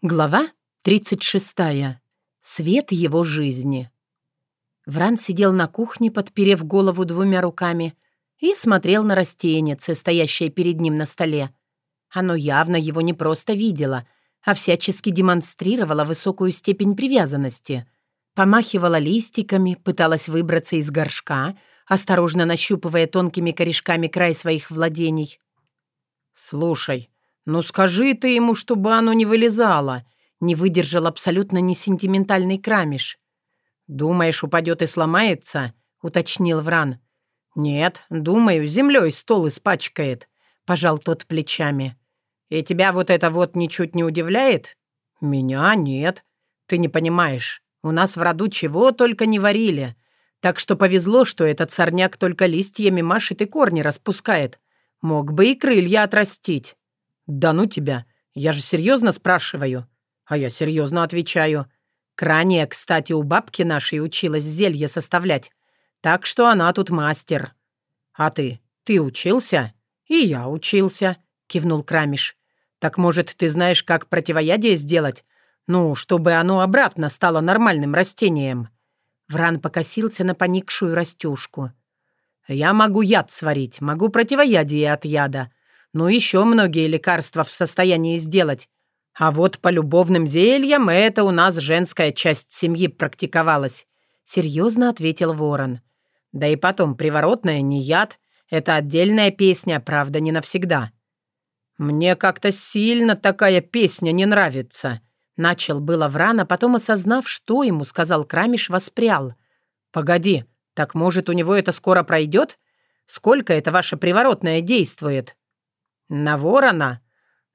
Глава 36. Свет его жизни. Вран сидел на кухне, подперев голову двумя руками, и смотрел на растенице, стоящее перед ним на столе. Оно явно его не просто видело, а всячески демонстрировало высокую степень привязанности. Помахивало листиками, пыталась выбраться из горшка, осторожно нащупывая тонкими корешками край своих владений. «Слушай», «Ну скажи ты ему, чтобы оно не вылезало!» Не выдержал абсолютно несентиментальный крамиш. «Думаешь, упадет и сломается?» — уточнил Вран. «Нет, думаю, землей стол испачкает», — пожал тот плечами. «И тебя вот это вот ничуть не удивляет?» «Меня нет. Ты не понимаешь. У нас в роду чего только не варили. Так что повезло, что этот сорняк только листьями машет и корни распускает. Мог бы и крылья отрастить». «Да ну тебя! Я же серьезно спрашиваю!» А я серьезно отвечаю. Крания, кстати, у бабки нашей училась зелье составлять. Так что она тут мастер. А ты? Ты учился? И я учился, кивнул Крамиш. Так может, ты знаешь, как противоядие сделать? Ну, чтобы оно обратно стало нормальным растением. Вран покосился на поникшую растюшку. Я могу яд сварить, могу противоядие от яда. Ну, еще многие лекарства в состоянии сделать. А вот по любовным зельям это у нас женская часть семьи практиковалась», — серьезно ответил Ворон. «Да и потом, приворотная не яд. Это отдельная песня, правда, не навсегда». «Мне как-то сильно такая песня не нравится», — начал было Вран, а потом, осознав, что ему сказал Крамиш, воспрял. «Погоди, так может, у него это скоро пройдет? Сколько это ваше приворотное действует?» «На ворона?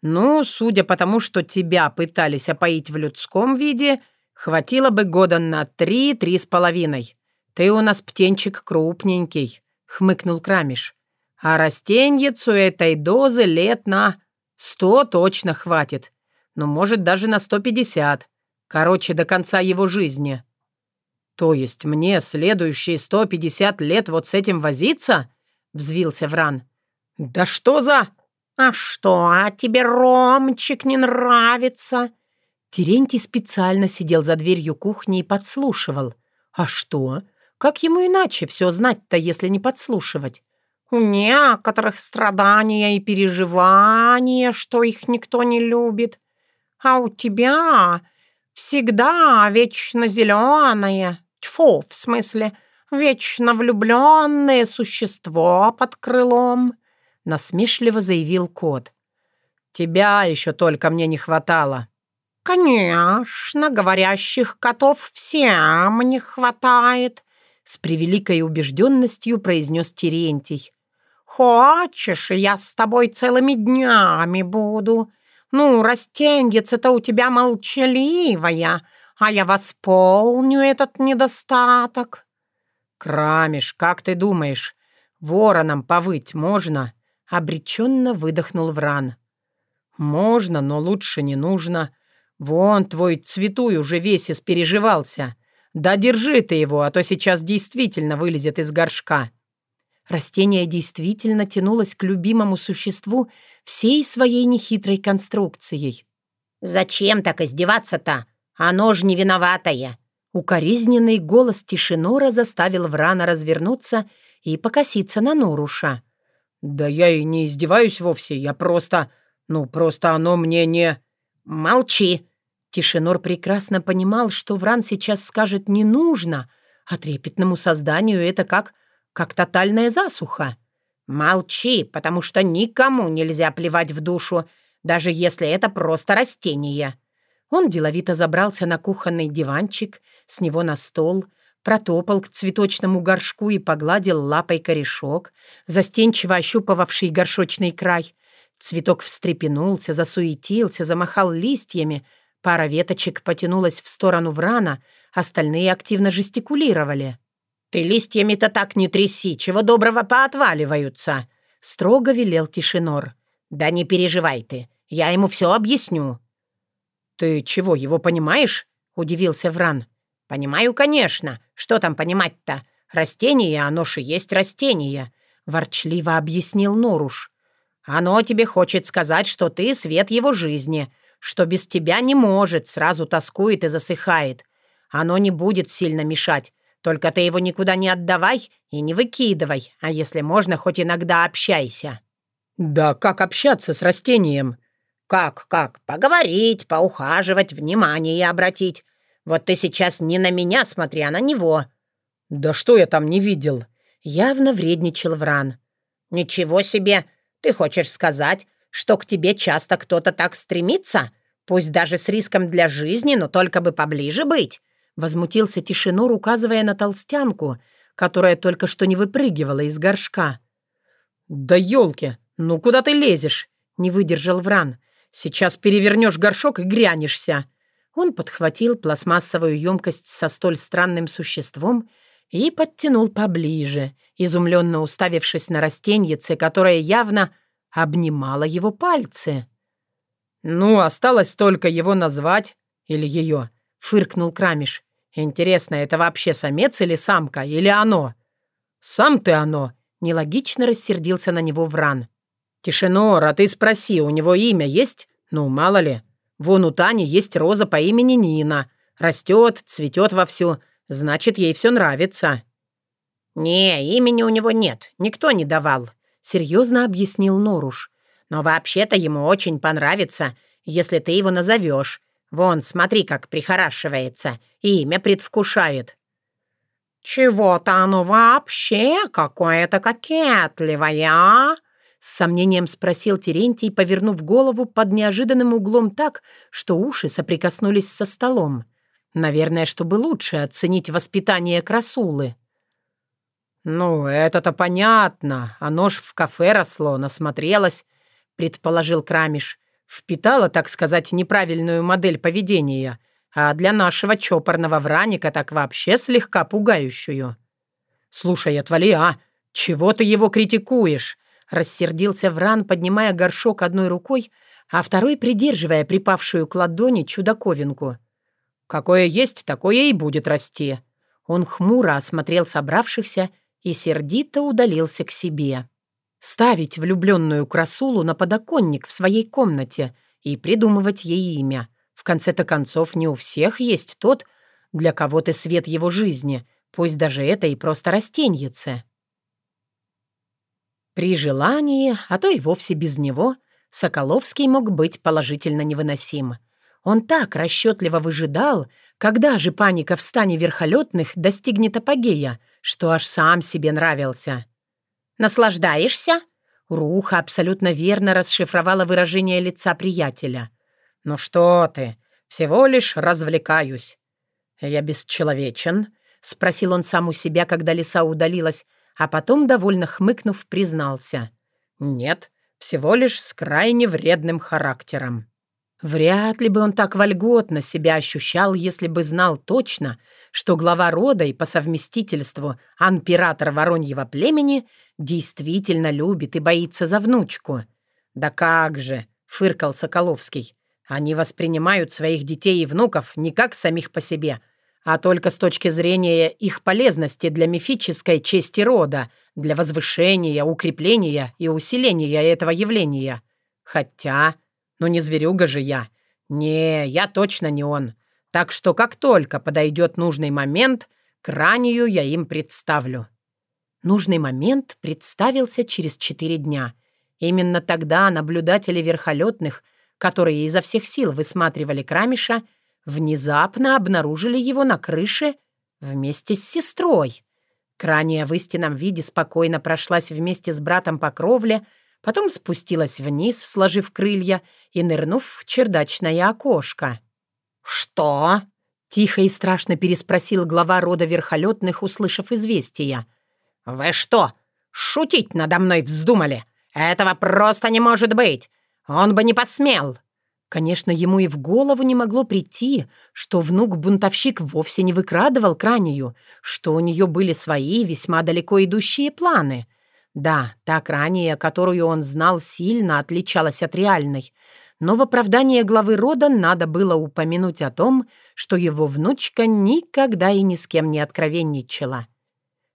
Ну, судя по тому, что тебя пытались опоить в людском виде, хватило бы года на три-три с половиной. Ты у нас птенчик крупненький», — хмыкнул Крамиш. «А растеньицу этой дозы лет на сто точно хватит. Ну, может, даже на сто пятьдесят. Короче, до конца его жизни». «То есть мне следующие сто пятьдесят лет вот с этим возиться?» — взвился Вран. «Да что за...» «А что, а тебе Ромчик не нравится?» Терентий специально сидел за дверью кухни и подслушивал. «А что? Как ему иначе все знать-то, если не подслушивать?» «У некоторых страдания и переживания, что их никто не любит. А у тебя всегда вечно зеленое, тьфу, в смысле, вечно влюбленное существо под крылом». — насмешливо заявил кот. «Тебя еще только мне не хватало». «Конечно, говорящих котов всем не хватает», — с превеликой убежденностью произнес Терентий. «Хочешь, я с тобой целыми днями буду? Ну, растеньица-то у тебя молчаливая, а я восполню этот недостаток». «Крамиш, как ты думаешь, вороном повыть можно?» Обреченно выдохнул Вран. «Можно, но лучше не нужно. Вон твой цветуй уже весь испереживался. Да держи ты его, а то сейчас действительно вылезет из горшка». Растение действительно тянулось к любимому существу всей своей нехитрой конструкцией. «Зачем так издеваться-то? Оно ж не виноватое!» Укоризненный голос Тишинора заставил Врана развернуться и покоситься на Норуша. «Да я и не издеваюсь вовсе, я просто... Ну, просто оно мне не...» «Молчи!» Тишинор прекрасно понимал, что Вран сейчас скажет «не нужно», а трепетному созданию это как... как тотальная засуха. «Молчи, потому что никому нельзя плевать в душу, даже если это просто растение». Он деловито забрался на кухонный диванчик, с него на стол — протопал к цветочному горшку и погладил лапой корешок, застенчиво ощупывавший горшочный край. Цветок встрепенулся, засуетился, замахал листьями. Пара веточек потянулась в сторону Врана, остальные активно жестикулировали. «Ты листьями-то так не тряси, чего доброго поотваливаются!» — строго велел Тишинор. «Да не переживай ты, я ему все объясню». «Ты чего, его понимаешь?» — удивился Вран. «Понимаю, конечно. Что там понимать-то? Растение, оно же есть растение», — ворчливо объяснил Норуш. «Оно тебе хочет сказать, что ты свет его жизни, что без тебя не может, сразу тоскует и засыхает. Оно не будет сильно мешать, только ты его никуда не отдавай и не выкидывай, а если можно, хоть иногда общайся». «Да как общаться с растением?» «Как, как? Поговорить, поухаживать, внимание обратить. Вот ты сейчас не на меня смотри, а на него». «Да что я там не видел?» Явно вредничал Вран. «Ничего себе! Ты хочешь сказать, что к тебе часто кто-то так стремится? Пусть даже с риском для жизни, но только бы поближе быть?» Возмутился Тишинор, указывая на толстянку, которая только что не выпрыгивала из горшка. «Да елки! Ну куда ты лезешь?» — не выдержал Вран. «Сейчас перевернешь горшок и грянешься!» Он подхватил пластмассовую емкость со столь странным существом и подтянул поближе, изумленно уставившись на растеньице, которое явно обнимало его пальцы. «Ну, осталось только его назвать, или ее», — фыркнул Крамиш. «Интересно, это вообще самец или самка, или оно?» «Сам ты оно», — нелогично рассердился на него Вран. «Тишинор, а ты спроси, у него имя есть? Ну, мало ли. Вон у Тани есть роза по имени Нина. Растет, цветет вовсю, значит, ей все нравится». «Не, имени у него нет, никто не давал», — серьезно объяснил Норуш. «Но вообще-то ему очень понравится, если ты его назовешь. Вон, смотри, как прихорашивается, имя предвкушает». «Чего-то оно вообще какое-то кокетливое, а?» С сомнением спросил Терентий, повернув голову под неожиданным углом так, что уши соприкоснулись со столом. Наверное, чтобы лучше оценить воспитание красулы. «Ну, это-то понятно. Оно ж в кафе росло, насмотрелось», — предположил Крамиш. «Впитала, так сказать, неправильную модель поведения, а для нашего чопорного враника так вообще слегка пугающую». «Слушай, отвали, а! Чего ты его критикуешь?» Рассердился Вран, поднимая горшок одной рукой, а второй придерживая припавшую к ладони чудаковинку. «Какое есть, такое и будет расти». Он хмуро осмотрел собравшихся и сердито удалился к себе. Ставить влюбленную красулу на подоконник в своей комнате и придумывать ей имя. В конце-то концов, не у всех есть тот, для кого ты свет его жизни, пусть даже это и просто растеньице. При желании, а то и вовсе без него, Соколовский мог быть положительно невыносим. Он так расчетливо выжидал, когда же паника в стане верхолетных достигнет апогея, что аж сам себе нравился. «Наслаждаешься?» Руха абсолютно верно расшифровала выражение лица приятеля. «Ну что ты, всего лишь развлекаюсь». «Я бесчеловечен?» — спросил он сам у себя, когда лиса удалилась, а потом, довольно хмыкнув, признался. «Нет, всего лишь с крайне вредным характером». Вряд ли бы он так вольготно себя ощущал, если бы знал точно, что глава рода и по совместительству анпиратор Вороньего племени действительно любит и боится за внучку. «Да как же!» — фыркал Соколовский. «Они воспринимают своих детей и внуков не как самих по себе, а только с точки зрения их полезности для мифической чести рода, для возвышения, укрепления и усиления этого явления. Хотя, ну не зверюга же я. Не, я точно не он. Так что как только подойдет нужный момент, кранию я им представлю». Нужный момент представился через четыре дня. Именно тогда наблюдатели верхолетных, которые изо всех сил высматривали Крамиша, внезапно обнаружили его на крыше вместе с сестрой. Крания в истинном виде спокойно прошлась вместе с братом по кровле, потом спустилась вниз, сложив крылья и нырнув в чердачное окошко. «Что?» — тихо и страшно переспросил глава рода верхолетных, услышав известие. «Вы что, шутить надо мной вздумали? Этого просто не может быть! Он бы не посмел!» Конечно, ему и в голову не могло прийти, что внук-бунтовщик вовсе не выкрадывал Кранию, что у нее были свои весьма далеко идущие планы. Да, та Крания, которую он знал, сильно отличалась от реальной, но в оправдание главы рода надо было упомянуть о том, что его внучка никогда и ни с кем не откровенничала.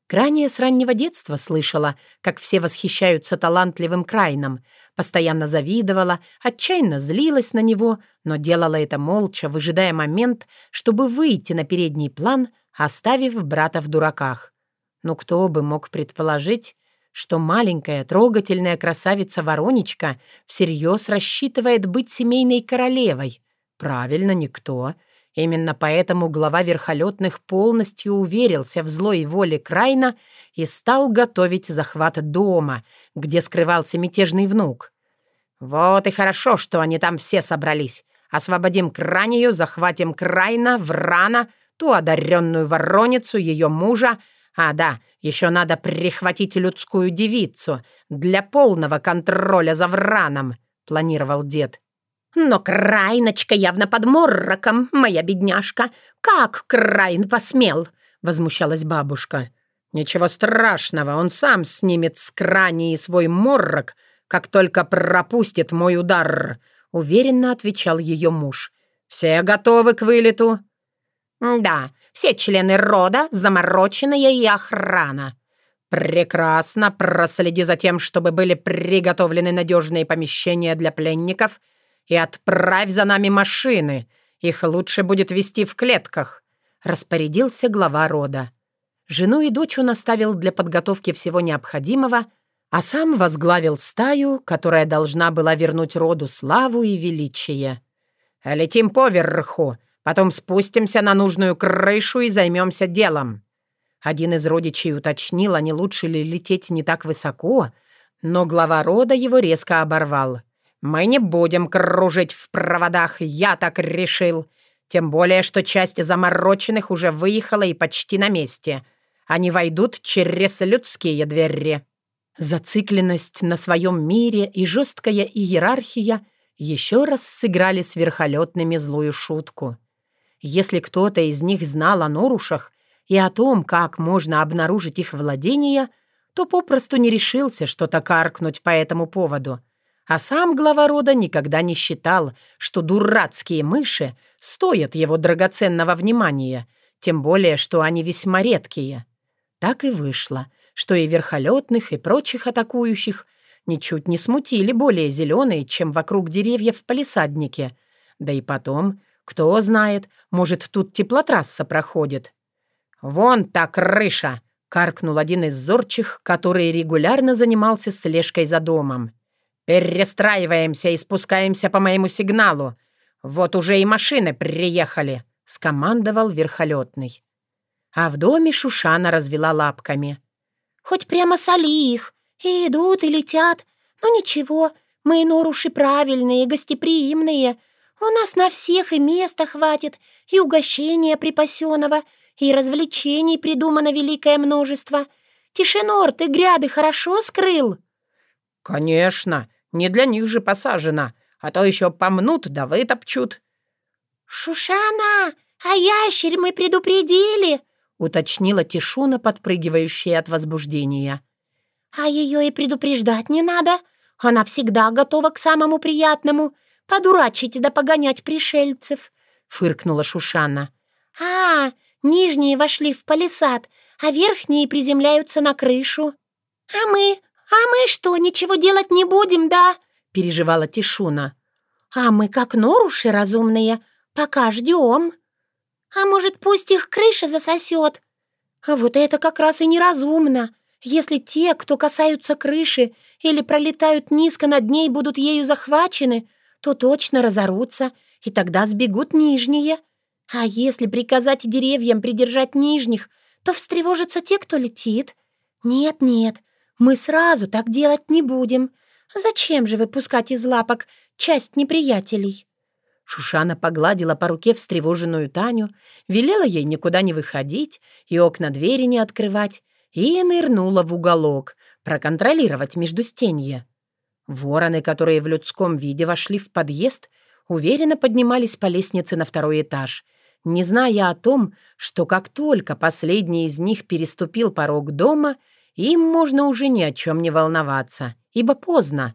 Крания с раннего детства слышала, как все восхищаются талантливым Крайном, постоянно завидовала, отчаянно злилась на него, но делала это молча, выжидая момент, чтобы выйти на передний план, оставив брата в дураках. Но кто бы мог предположить, что маленькая трогательная красавица Воронечка всерьез рассчитывает быть семейной королевой. Правильно, никто. Именно поэтому глава верхолетных полностью уверился в злой воле Крайна и стал готовить захват дома, где скрывался мятежный внук. «Вот и хорошо, что они там все собрались. Освободим Кранию, захватим Крайна, Врана, ту одаренную вороницу, ее мужа, а да, еще надо прихватить людскую девицу для полного контроля за Враном», — планировал дед. «Но Крайночка явно под морроком, моя бедняжка. Как Крайн посмел?» — возмущалась бабушка. «Ничего страшного, он сам снимет с Крании свой моррок, как только пропустит мой удар», — уверенно отвечал ее муж. «Все готовы к вылету?» «Да, все члены рода, замороченная и охрана». «Прекрасно. Проследи за тем, чтобы были приготовлены надежные помещения для пленников и отправь за нами машины. Их лучше будет вести в клетках», — распорядился глава рода. Жену и дочь он оставил для подготовки всего необходимого, а сам возглавил стаю, которая должна была вернуть роду славу и величие. «Летим поверху», Потом спустимся на нужную крышу и займемся делом». Один из родичей уточнил, а не лучше ли лететь не так высоко, но глава рода его резко оборвал. «Мы не будем кружить в проводах, я так решил. Тем более, что часть замороченных уже выехала и почти на месте. Они войдут через людские двери». Зацикленность на своем мире и жесткая иерархия еще раз сыграли с верхолетными злую шутку. Если кто-то из них знал о норушах и о том, как можно обнаружить их владения, то попросту не решился что-то каркнуть по этому поводу. А сам глава рода никогда не считал, что дурацкие мыши стоят его драгоценного внимания, тем более, что они весьма редкие. Так и вышло, что и верхолетных, и прочих атакующих ничуть не смутили более зеленые, чем вокруг деревьев в палисаднике. Да и потом кто знает, может, тут теплотрасса проходит. «Вон та крыша!» — каркнул один из зорчих, который регулярно занимался слежкой за домом. «Перестраиваемся и спускаемся по моему сигналу. Вот уже и машины приехали», — скомандовал верхолетный. А в доме Шушана развела лапками. «Хоть прямо соли их. И идут, и летят. Но ничего, мы норуши правильные, гостеприимные. У нас на всех и места хватит, и угощения припасенного, и развлечений придумано великое множество. Тишинор, ты гряды хорошо скрыл?» «Конечно, не для них же посажено, а то еще помнут да вытопчут». «Шушана, а ящерь мы предупредили!» — уточнила Тишуна, подпрыгивающая от возбуждения. «А ее и предупреждать не надо. Она всегда готова к самому приятному — подурачить да погонять пришельцев», — фыркнула Шушана. «А, нижние вошли в палисад, а верхние приземляются на крышу». «А мы? А мы что, ничего делать не будем, да?» — переживала Тишуна. «А мы, как норуши разумные, пока ждем. А может, пусть их крыша засосет?» «А вот это как раз и неразумно. Если те, кто касаются крыши или пролетают низко над ней, будут ею захвачены, то точно разорутся, и тогда сбегут нижние. А если приказать деревьям придержать нижних, то встревожатся те, кто летит. Нет-нет, мы сразу так делать не будем. Зачем же выпускать из лапок часть неприятелей?» Шушана погладила по руке встревоженную Таню, велела ей никуда не выходить и окна двери не открывать, и нырнула в уголок, проконтролировать междустенье. Вороны, которые в людском виде вошли в подъезд, уверенно поднимались по лестнице на второй этаж, не зная о том, что как только последний из них переступил порог дома, им можно уже ни о чем не волноваться, ибо поздно.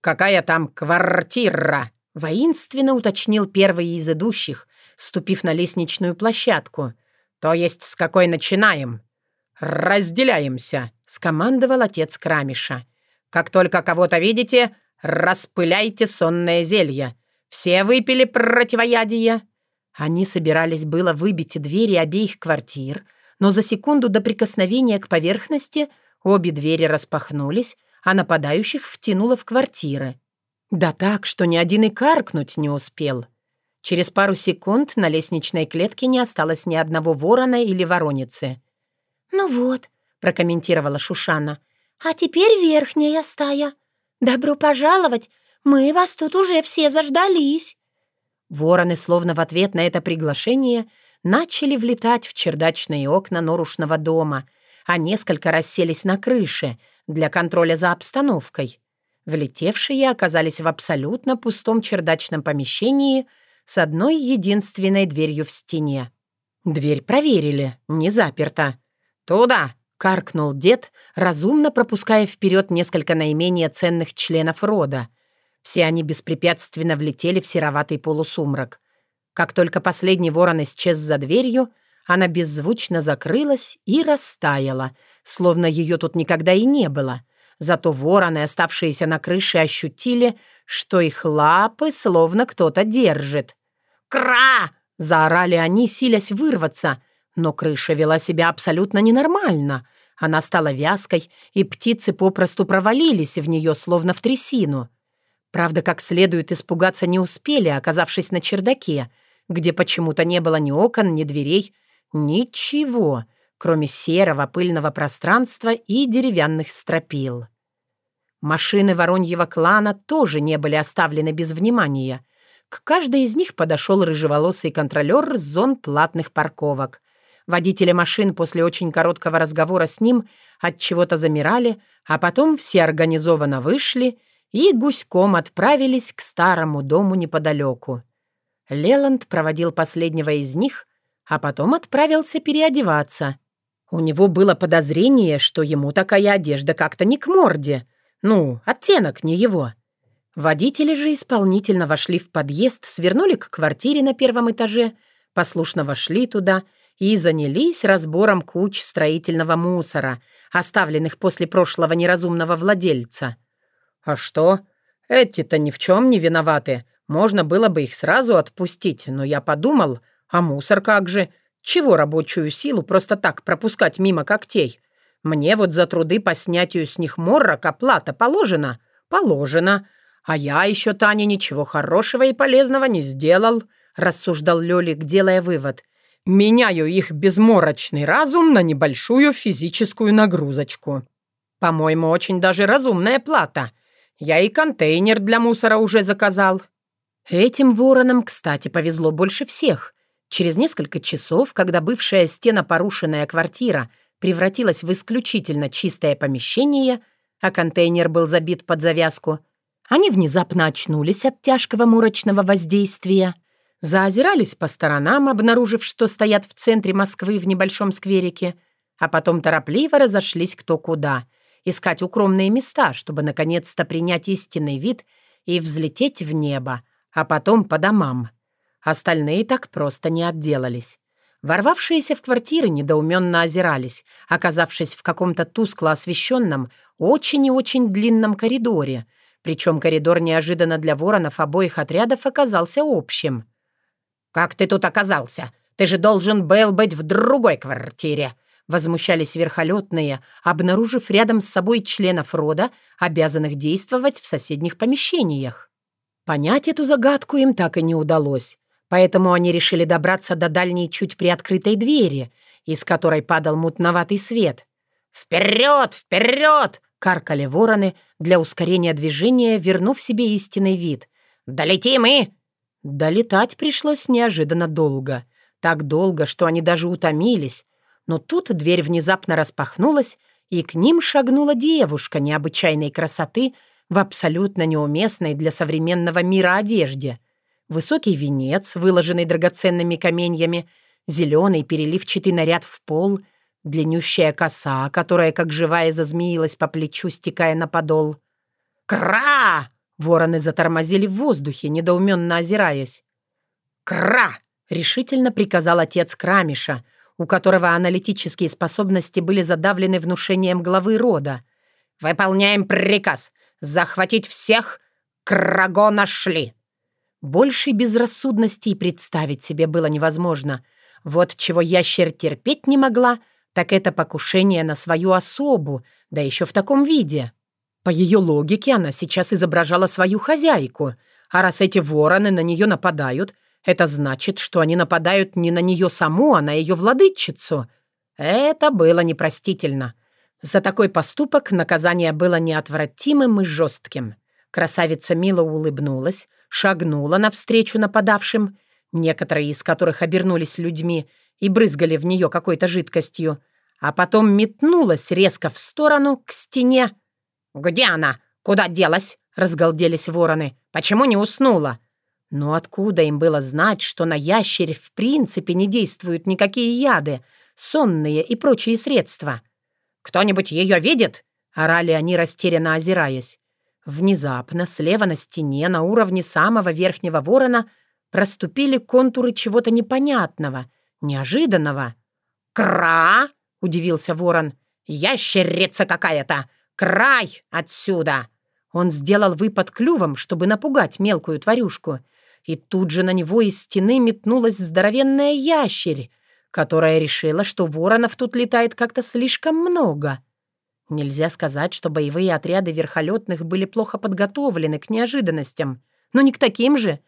«Какая там квартира?» — воинственно уточнил первый из идущих, ступив на лестничную площадку. «То есть с какой начинаем?» разделяемся», — скомандовал отец Крамиша. «Как только кого-то видите, распыляйте сонное зелье. Все выпили противоядие?» Они собирались было выбить двери обеих квартир, но за секунду до прикосновения к поверхности обе двери распахнулись, а нападающих втянуло в квартиры. Да так, что ни один и каркнуть не успел. Через пару секунд на лестничной клетке не осталось ни одного ворона или вороницы. «Ну вот», — прокомментировала Шушана, «а теперь верхняя стая. Добро пожаловать, мы вас тут уже все заждались». Вороны, словно в ответ на это приглашение, начали влетать в чердачные окна норушного дома, а несколько расселись на крыше для контроля за обстановкой. Влетевшие оказались в абсолютно пустом чердачном помещении с одной единственной дверью в стене. Дверь проверили, не заперта. «Туда!» — каркнул дед, разумно пропуская вперед несколько наименее ценных членов рода. Все они беспрепятственно влетели в сероватый полусумрак. Как только последний ворон исчез за дверью, она беззвучно закрылась и растаяла, словно ее тут никогда и не было. Зато вороны, оставшиеся на крыше, ощутили, что их лапы словно кто-то держит. «Кра!» — заорали они, силясь вырваться — но крыша вела себя абсолютно ненормально. Она стала вязкой, и птицы попросту провалились в нее, словно в трясину. Правда, как следует испугаться не успели, оказавшись на чердаке, где почему-то не было ни окон, ни дверей, ничего, кроме серого пыльного пространства и деревянных стропил. Машины Вороньего клана тоже не были оставлены без внимания. К каждой из них подошел рыжеволосый контролер зон платных парковок. Водители машин после очень короткого разговора с ним от чего-то замирали, а потом все организованно вышли и гуськом отправились к старому дому неподалеку. Леланд проводил последнего из них, а потом отправился переодеваться. У него было подозрение, что ему такая одежда как-то не к морде. Ну, оттенок не его. Водители же исполнительно вошли в подъезд, свернули к квартире на первом этаже, послушно вошли туда — и занялись разбором куч строительного мусора, оставленных после прошлого неразумного владельца. «А что? Эти-то ни в чем не виноваты. Можно было бы их сразу отпустить, но я подумал, а мусор как же? Чего рабочую силу просто так пропускать мимо когтей? Мне вот за труды по снятию с них морок оплата положена? Положена. А я еще Тане ничего хорошего и полезного не сделал», рассуждал Лёлик, делая вывод. Меняю их безморочный разум на небольшую физическую нагрузочку. По-моему, очень даже разумная плата. Я и контейнер для мусора уже заказал. Этим воронам, кстати, повезло больше всех. Через несколько часов, когда бывшая стена порушенная квартира превратилась в исключительно чистое помещение, а контейнер был забит под завязку, они внезапно очнулись от тяжкого мурочного воздействия — заозирались по сторонам, обнаружив, что стоят в центре Москвы в небольшом скверике, а потом торопливо разошлись кто куда, искать укромные места, чтобы наконец-то принять истинный вид и взлететь в небо, а потом по домам. Остальные так просто не отделались. Ворвавшиеся в квартиры недоуменно озирались, оказавшись в каком-то тускло освещенном, очень и очень длинном коридоре, причем коридор неожиданно для воронов обоих отрядов оказался общим. «Как ты тут оказался? Ты же должен был быть в другой квартире!» Возмущались верхолетные, обнаружив рядом с собой членов рода, обязанных действовать в соседних помещениях. Понять эту загадку им так и не удалось, поэтому они решили добраться до дальней чуть приоткрытой двери, из которой падал мутноватый свет. «Вперед! Вперед!» — каркали вороны для ускорения движения, вернув себе истинный вид. «Долетим и...» Долетать пришлось неожиданно долго. Так долго, что они даже утомились. Но тут дверь внезапно распахнулась, и к ним шагнула девушка необычайной красоты в абсолютно неуместной для современного мира одежде. Высокий венец, выложенный драгоценными каменьями, зеленый переливчатый наряд в пол, длиннющая коса, которая, как живая, зазмеилась по плечу, стекая на подол. «Кра!» Вороны затормозили в воздухе, недоуменно озираясь. «Кра!» — решительно приказал отец Крамиша, у которого аналитические способности были задавлены внушением главы рода. «Выполняем приказ! Захватить всех! Краго нашли!» Большей безрассудности представить себе было невозможно. Вот чего ящер терпеть не могла, так это покушение на свою особу, да еще в таком виде. По ее логике она сейчас изображала свою хозяйку, а раз эти вороны на нее нападают, это значит, что они нападают не на нее саму, а на ее владычицу. Это было непростительно. За такой поступок наказание было неотвратимым и жестким. Красавица мило улыбнулась, шагнула навстречу нападавшим, некоторые из которых обернулись людьми и брызгали в нее какой-то жидкостью, а потом метнулась резко в сторону, к стене. «Где она? Куда делась?» — разгалделись вороны. «Почему не уснула?» Но откуда им было знать, что на ящере в принципе не действуют никакие яды, сонные и прочие средства? «Кто-нибудь ее видит?» — орали они, растерянно озираясь. Внезапно слева на стене на уровне самого верхнего ворона проступили контуры чего-то непонятного, неожиданного. «Кра!» — удивился ворон. «Ящерица какая-то! Край отсюда!» Он сделал выпад клювом, чтобы напугать мелкую тварюшку. И тут же на него из стены метнулась здоровенная ящерь, которая решила, что воронов тут летает как-то слишком много. Нельзя сказать, что боевые отряды верхолетных были плохо подготовлены к неожиданностям. Но не к таким же.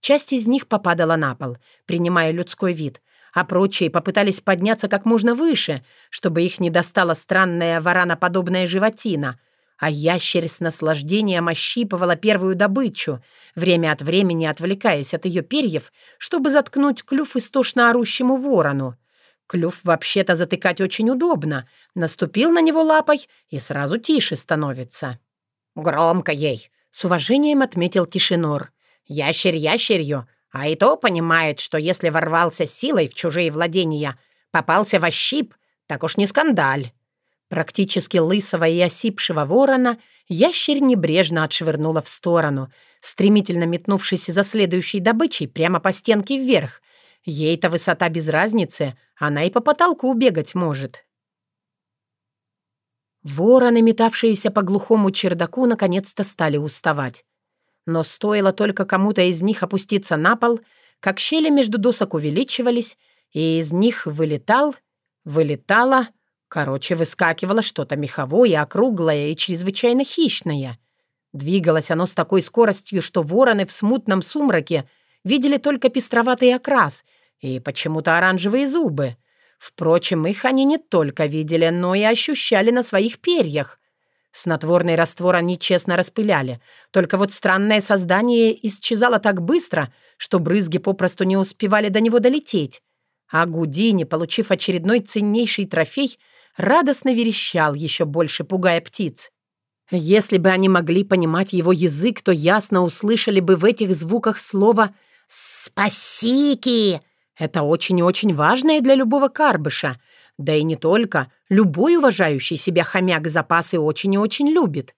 Часть из них попадала на пол, принимая людской вид, а прочие попытались подняться как можно выше, чтобы их не достала странная вараноподобная животина, а ящерь с наслаждением ощипывала первую добычу, время от времени отвлекаясь от ее перьев, чтобы заткнуть клюв истошно орущему ворону. Клюв вообще-то затыкать очень удобно. Наступил на него лапой, и сразу тише становится. «Громко ей!» — с уважением отметил Тишинор. «Ящерь ящерью, а и то понимает, что если ворвался силой в чужие владения, попался во щип, так уж не скандаль». Практически лысого и осипшего ворона ящерь небрежно отшвырнула в сторону, стремительно метнувшись за следующей добычей прямо по стенке вверх, Ей-то высота без разницы, она и по потолку бегать может. Вороны, метавшиеся по глухому чердаку, наконец-то стали уставать. Но стоило только кому-то из них опуститься на пол, как щели между досок увеличивались, и из них вылетал, вылетало, короче, выскакивало что-то меховое, округлое и чрезвычайно хищное. Двигалось оно с такой скоростью, что вороны в смутном сумраке видели только пестроватый окрас — и почему-то оранжевые зубы. Впрочем, их они не только видели, но и ощущали на своих перьях. Снотворный раствор они честно распыляли. Только вот странное создание исчезало так быстро, что брызги попросту не успевали до него долететь. А Гудини, получив очередной ценнейший трофей, радостно верещал, еще больше пугая птиц. Если бы они могли понимать его язык, то ясно услышали бы в этих звуках слово «Спасики!» Это очень и очень важное для любого карбыша. Да и не только. Любой уважающий себя хомяк запасы очень и очень любит.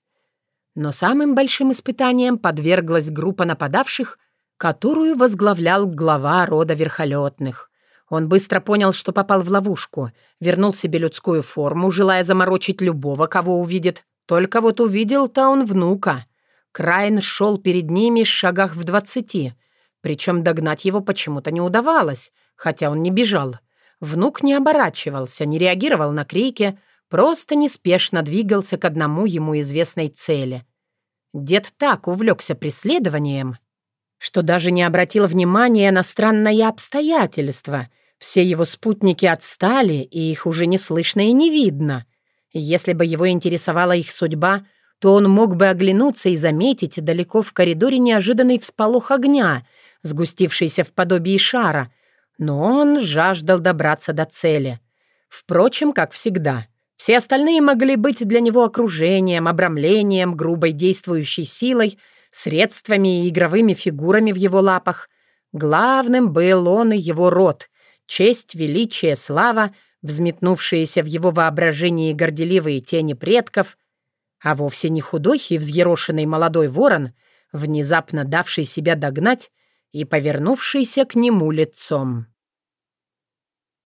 Но самым большим испытанием подверглась группа нападавших, которую возглавлял глава рода верхолетных. Он быстро понял, что попал в ловушку, вернул себе людскую форму, желая заморочить любого, кого увидит. Только вот увидел-то он внука. Крайн шел перед ними в шагах в двадцати — причем догнать его почему-то не удавалось, хотя он не бежал. Внук не оборачивался, не реагировал на крики, просто неспешно двигался к одному ему известной цели. Дед так увлекся преследованием, что даже не обратил внимания на странное обстоятельство. Все его спутники отстали, и их уже не слышно и не видно. Если бы его интересовала их судьба, то он мог бы оглянуться и заметить далеко в коридоре неожиданный всполох огня — сгустившийся в подобии шара, но он жаждал добраться до цели. Впрочем, как всегда, все остальные могли быть для него окружением, обрамлением, грубой действующей силой, средствами и игровыми фигурами в его лапах. Главным был он и его род, честь, величие, слава, взметнувшиеся в его воображении горделивые тени предков, а вовсе не худой и взъерошенный молодой ворон, внезапно давший себя догнать и повернувшийся к нему лицом.